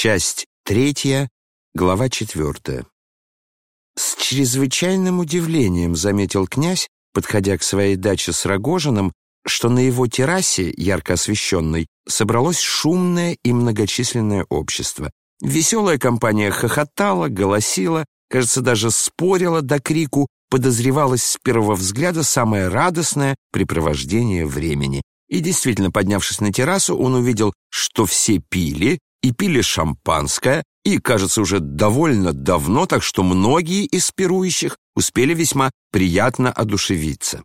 Часть третья, глава четвертая. С чрезвычайным удивлением заметил князь, подходя к своей даче с Рогожиным, что на его террасе, ярко освещенной, собралось шумное и многочисленное общество. Веселая компания хохотала, голосила, кажется, даже спорила до крику, подозревалось с первого взгляда самое радостное препровождение времени. И действительно, поднявшись на террасу, он увидел, что все пили, и пили шампанское, и, кажется, уже довольно давно, так что многие из пирующих успели весьма приятно одушевиться.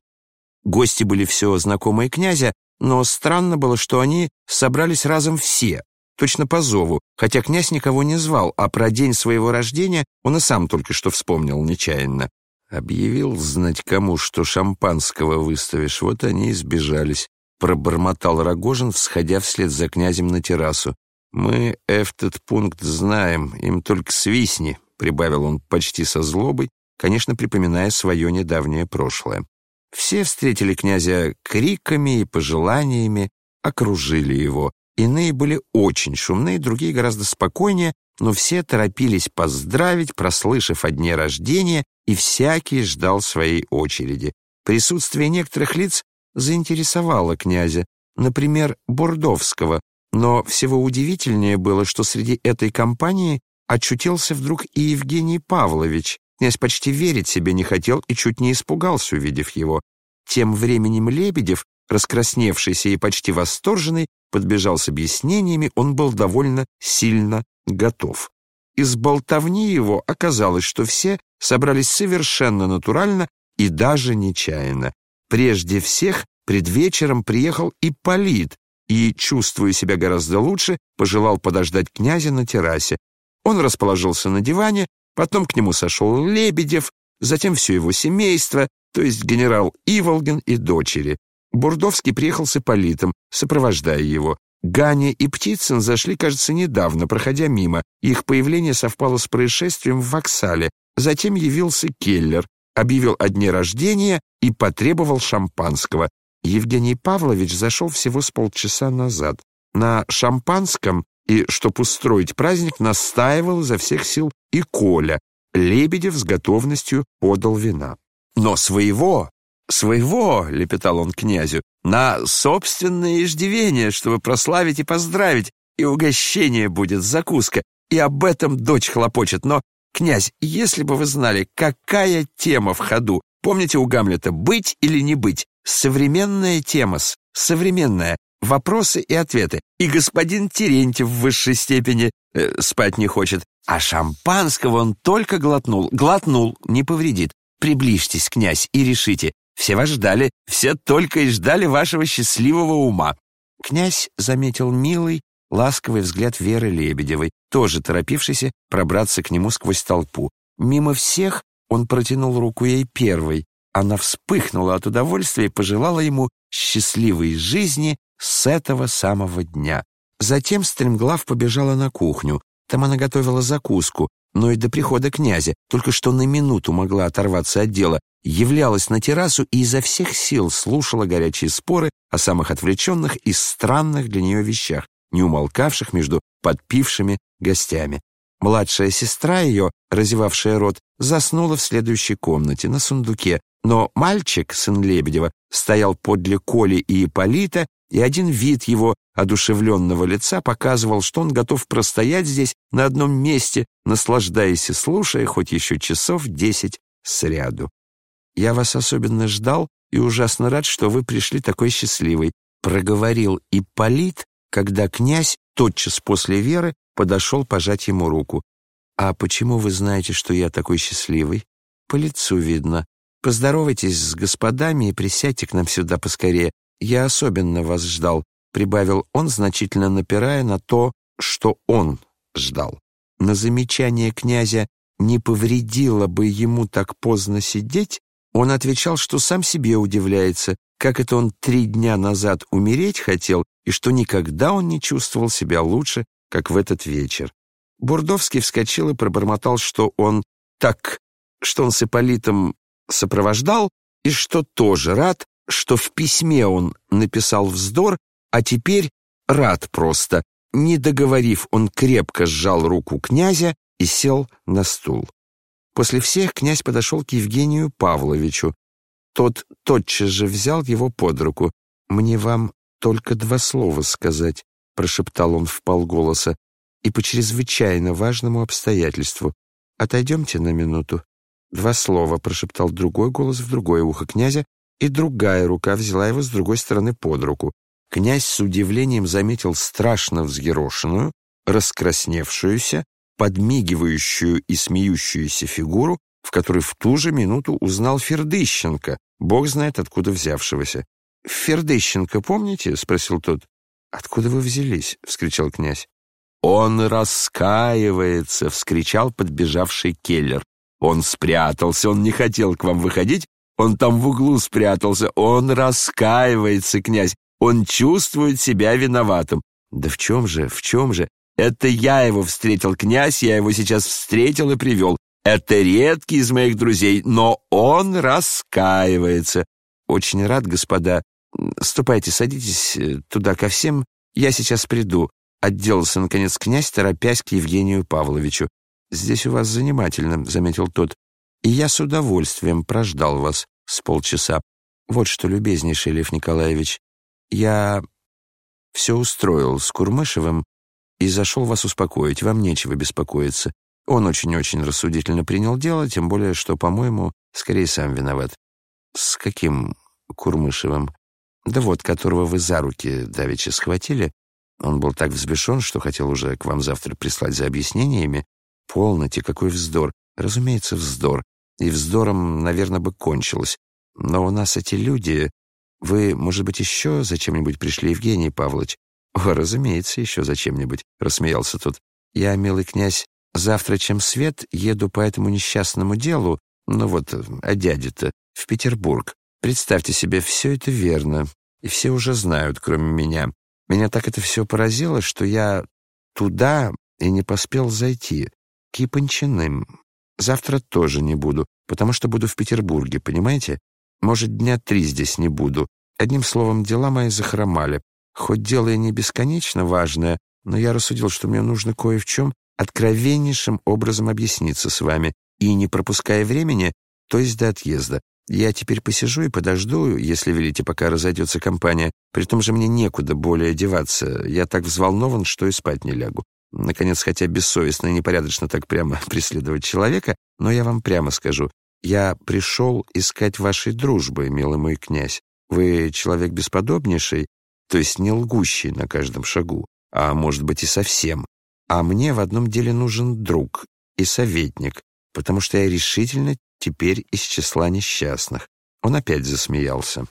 Гости были все знакомые князя, но странно было, что они собрались разом все, точно по зову, хотя князь никого не звал, а про день своего рождения он и сам только что вспомнил нечаянно. Объявил знать кому, что шампанского выставишь, вот они и сбежались, пробормотал Рогожин, всходя вслед за князем на террасу. «Мы этот пункт знаем, им только свистни», — прибавил он почти со злобой, конечно, припоминая свое недавнее прошлое. Все встретили князя криками и пожеланиями, окружили его. Иные были очень шумные, другие гораздо спокойнее, но все торопились поздравить, прослышав о дне рождения, и всякий ждал своей очереди. Присутствие некоторых лиц заинтересовало князя, например, Бурдовского, но всего удивительнее было, что среди этой компании очутился вдруг и Евгений Павлович. Князь почти верить себе не хотел и чуть не испугался, увидев его. Тем временем Лебедев, раскрасневшийся и почти восторженный, подбежал с объяснениями, он был довольно сильно готов. Из болтовни его оказалось, что все собрались совершенно натурально и даже нечаянно. Прежде всех пред вечером приехал Ипполит, и, чувствуя себя гораздо лучше, пожелал подождать князя на террасе. Он расположился на диване, потом к нему сошел Лебедев, затем все его семейство, то есть генерал Иволгин и дочери. Бурдовский приехал с Ипполитом, сопровождая его. Ганя и Птицын зашли, кажется, недавно, проходя мимо. Их появление совпало с происшествием в Воксале. Затем явился Келлер, объявил о дне рождения и потребовал шампанского. Евгений Павлович зашел всего с полчаса назад. На шампанском и, чтоб устроить праздник, настаивал изо всех сил и Коля. Лебедев с готовностью подал вина. «Но своего, своего!» — лепетал он князю. «На собственное иждивение, чтобы прославить и поздравить, и угощение будет, закуска, и об этом дочь хлопочет. Но, князь, если бы вы знали, какая тема в ходу, помните у Гамлета «быть или не быть», Современная тема, современная, вопросы и ответы. И господин Терентьев в высшей степени э, спать не хочет. А шампанского он только глотнул. Глотнул, не повредит. Приближьтесь, князь, и решите. Все вас ждали, все только и ждали вашего счастливого ума. Князь заметил милый, ласковый взгляд Веры Лебедевой, тоже торопившейся пробраться к нему сквозь толпу. Мимо всех он протянул руку ей первой, она вспыхнула от удовольствия и пожелала ему счастливой жизни с этого самого дня. Затем стремглав побежала на кухню. Там она готовила закуску, но и до прихода князя, только что на минуту могла оторваться от дела, являлась на террасу и изо всех сил слушала горячие споры о самых отвлеченных и странных для нее вещах, не умолкавших между подпившими гостями. Младшая сестра ее, разевавшая рот, заснула в следующей комнате, на сундуке, но мальчик, сын Лебедева, стоял подле Коли и Ипполита, и один вид его одушевленного лица показывал, что он готов простоять здесь на одном месте, наслаждаясь и слушая хоть еще часов десять сряду. «Я вас особенно ждал и ужасно рад, что вы пришли такой счастливый», проговорил Ипполит, когда князь тотчас после Веры подошел пожать ему руку. «А почему вы знаете, что я такой счастливый?» «По лицу видно. Поздоровайтесь с господами и присядьте к нам сюда поскорее. Я особенно вас ждал», — прибавил он, значительно напирая на то, что он ждал. На замечание князя «не повредило бы ему так поздно сидеть», он отвечал, что сам себе удивляется, как это он три дня назад умереть хотел, и что никогда он не чувствовал себя лучше, как в этот вечер. Бурдовский вскочил и пробормотал, что он так, что он с Ипполитом сопровождал и что тоже рад, что в письме он написал вздор, а теперь рад просто, Не договорив, он крепко сжал руку князя и сел на стул. После всех князь подошел к Евгению Павловичу. Тот тотчас же взял его под руку. «Мне вам только два слова сказать», — прошептал он вполголоса, «и по чрезвычайно важному обстоятельству. Отойдемте на минуту». «Два слова», — прошептал другой голос в другое ухо князя, и другая рука взяла его с другой стороны под руку. Князь с удивлением заметил страшно взъерошенную, раскрасневшуюся, подмигивающую и смеющуюся фигуру, в которой в ту же минуту узнал Фердыщенко, бог знает откуда взявшегося. «Фердыщенко, помните?» — спросил тот. «Откуда вы взялись?» — вскричал князь. «Он раскаивается!» — вскричал подбежавший Келлер. «Он спрятался, он не хотел к вам выходить, он там в углу спрятался, он раскаивается, князь, он чувствует себя виноватым». «Да в чем же, в чем же? Это я его встретил, князь, я его сейчас встретил и привел. Это редкий из моих друзей, но он раскаивается. Очень рад, господа. Ступайте, садитесь э, туда ко всем. Я сейчас приду. Отделался, наконец, князь, торопясь к Евгению Павловичу. «Здесь у вас занимательно», — заметил тот. «И я с удовольствием прождал вас с полчаса. Вот что, любезнейший Лев Николаевич, я все устроил с Курмышевым и зашел вас успокоить. Вам нечего беспокоиться. Он очень-очень рассудительно принял дело, тем более, что, по-моему, скорее сам виноват. С каким Курмышевым? Да вот, которого вы за руки давеча схватили. Он был так взбешен, что хотел уже к вам завтра прислать за объяснениями. Полноте, какой вздор. Разумеется, вздор. И вздором, наверное, бы кончилось. Но у нас эти люди... Вы, может быть, еще зачем-нибудь пришли, Евгений Павлович? «О, разумеется, еще зачем-нибудь», — рассмеялся тут. «Я, милый князь, завтра, чем свет, еду по этому несчастному делу, ну вот, о дяде-то, в Петербург. Представьте себе, все это верно, и все уже знают, кроме меня. Меня так это все поразило, что я туда и не поспел зайти, к Япончиным. Завтра тоже не буду, потому что буду в Петербурге, понимаете? Может, дня три здесь не буду. Одним словом, дела мои захромали. Хоть дело и не бесконечно важное, но я рассудил, что мне нужно кое в чем откровеннейшим образом объясниться с вами, и, не пропуская времени, то есть до отъезда. Я теперь посижу и подожду, если велите, пока разойдется компания. При том же мне некуда более деваться. Я так взволнован, что и спать не лягу. Наконец, хотя бессовестно и непорядочно так прямо преследовать человека, но я вам прямо скажу, я пришел искать вашей дружбы, милый мой князь. Вы человек бесподобнейший, то есть не лгущий на каждом шагу, а может быть и совсем. А мне в одном деле нужен друг и советник, потому что я решительно теперь из числа несчастных. Он опять засмеялся.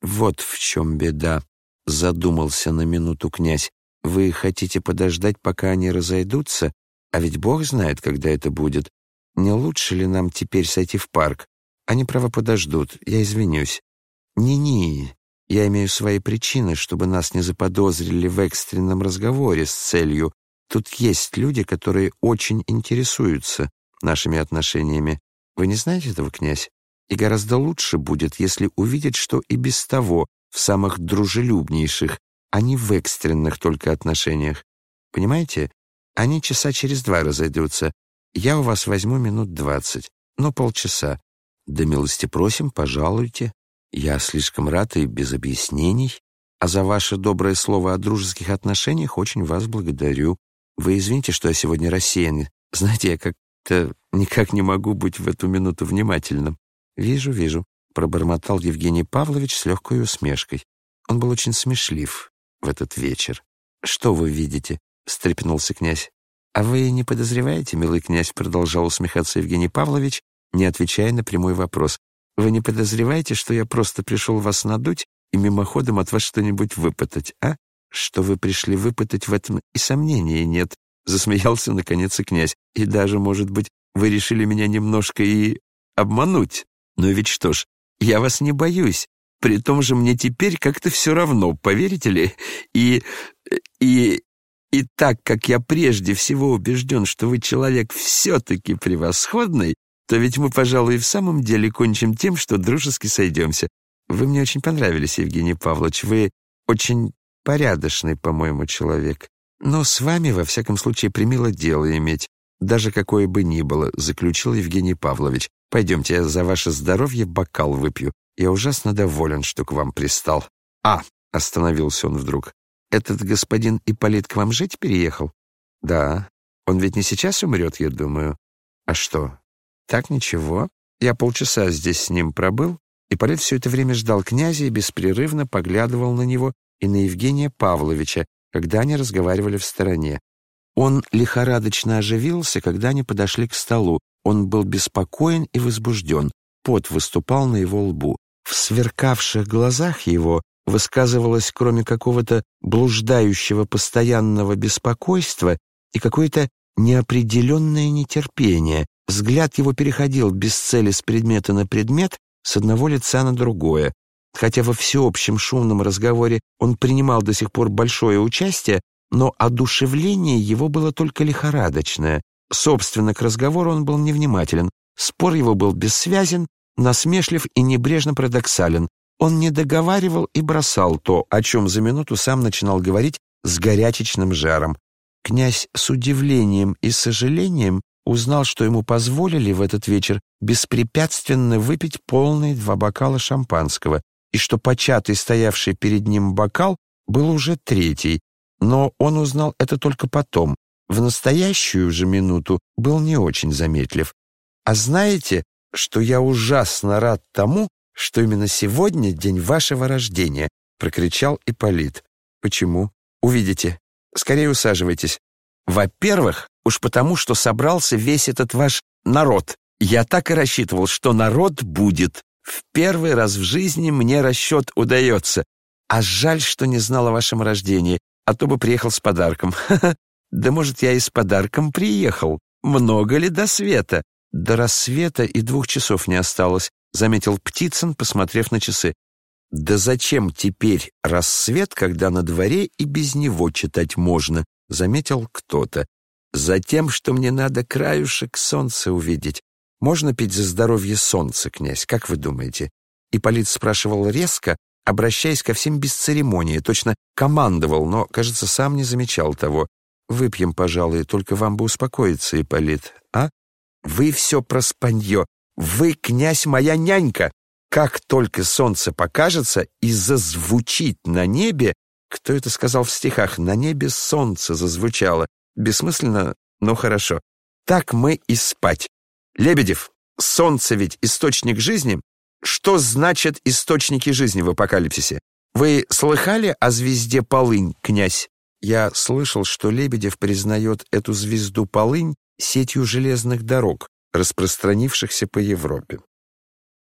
«Вот в чем беда», — задумался на минуту князь. «Вы хотите подождать, пока они разойдутся? А ведь Бог знает, когда это будет. Не лучше ли нам теперь сойти в парк? Они, право, подождут, я извинюсь». «Не-не, я имею свои причины, чтобы нас не заподозрили в экстренном разговоре с целью. Тут есть люди, которые очень интересуются нашими отношениями. Вы не знаете этого, князь? И гораздо лучше будет, если увидят, что и без того в самых дружелюбнейших, а не в экстренных только отношениях. Понимаете? Они часа через два разойдутся. Я у вас возьму минут двадцать, но полчаса. Да милости просим, пожалуйте. Я слишком рад и без объяснений, а за ваше доброе слово о дружеских отношениях очень вас благодарю. Вы извините, что я сегодня рассеян. Знаете, я как-то никак не могу быть в эту минуту внимательным. Вижу, вижу, пробормотал Евгений Павлович с легкой усмешкой. Он был очень смешлив в этот вечер. Что вы видите? встрепенулся князь. А вы не подозреваете, милый князь, продолжал усмехаться Евгений Павлович, не отвечая на прямой вопрос. Вы не подозреваете, что я просто пришел вас надуть и мимоходом от вас что-нибудь выпытать, а? Что вы пришли выпытать в этом и сомнения нет. Засмеялся, наконец, и князь. И даже, может быть, вы решили меня немножко и обмануть. Но ведь что ж, я вас не боюсь. При том же мне теперь как-то все равно, поверите ли? И... и... И так как я прежде всего убежден, что вы человек все-таки превосходный, то ведь мы, пожалуй, в самом деле кончим тем, что дружески сойдемся. Вы мне очень понравились, Евгений Павлович. Вы очень порядочный, по-моему, человек. Но с вами, во всяком случае, примило дело иметь, даже какое бы ни было, заключил Евгений Павлович. Пойдемте, я за ваше здоровье бокал выпью. Я ужасно доволен, что к вам пристал. А, остановился он вдруг. Этот господин Ипполит к вам жить переехал? Да. Он ведь не сейчас умрет, я думаю. А что? Так ничего. Я полчаса здесь с ним пробыл. Ипполит все это время ждал князя и беспрерывно поглядывал на него и на Евгения Павловича, когда они разговаривали в стороне. Он лихорадочно оживился, когда они подошли к столу. Он был беспокоен и возбужден. Пот выступал на его лбу. В сверкавших глазах его высказывалось, кроме какого-то блуждающего постоянного беспокойства, и какое-то неопределенное нетерпение. Взгляд его переходил без цели с предмета на предмет, с одного лица на другое. Хотя во всеобщем шумном разговоре он принимал до сих пор большое участие, но одушевление его было только лихорадочное. Собственно, к разговору он был невнимателен. Спор его был бессвязен, насмешлив и небрежно парадоксален. Он не договаривал и бросал то, о чем за минуту сам начинал говорить с горячечным жаром. Князь с удивлением и сожалением узнал, что ему позволили в этот вечер беспрепятственно выпить полные два бокала шампанского, и что початый, стоявший перед ним бокал, был уже третий, но он узнал это только потом. В настоящую же минуту был не очень заметлив. «А знаете, что я ужасно рад тому, что именно сегодня день вашего рождения», — прокричал Ипполит. «Почему? Увидите. Скорее усаживайтесь. Во-первых, уж потому, что собрался весь этот ваш народ. Я так и рассчитывал, что народ будет. В первый раз в жизни мне расчет удается. А жаль, что не знал о вашем рождении, а то бы приехал с подарком. Да может, я и с подарком приехал. Много ли до света? До рассвета и двух часов не осталось, заметил Птицын, посмотрев на часы. Да зачем теперь рассвет, когда на дворе и без него читать можно, заметил кто-то. Затем, что мне надо краюшек солнца увидеть. Можно пить за здоровье солнца, князь, как вы думаете? Ипполит спрашивал резко, обращаясь ко всем без церемонии, точно командовал, но, кажется, сам не замечал того. «Выпьем, пожалуй, только вам бы успокоиться, Ипполит, а? Вы все про спанье. Вы, князь, моя нянька. Как только солнце покажется и зазвучит на небе, кто это сказал в стихах, на небе солнце зазвучало. Бессмысленно, но хорошо. Так мы и спать. Лебедев, солнце ведь источник жизни. Что значит источники жизни в апокалипсисе? Вы слыхали о звезде Полынь, князь? Я слышал, что Лебедев признает эту звезду Полынь сетью железных дорог, распространившихся по Европе.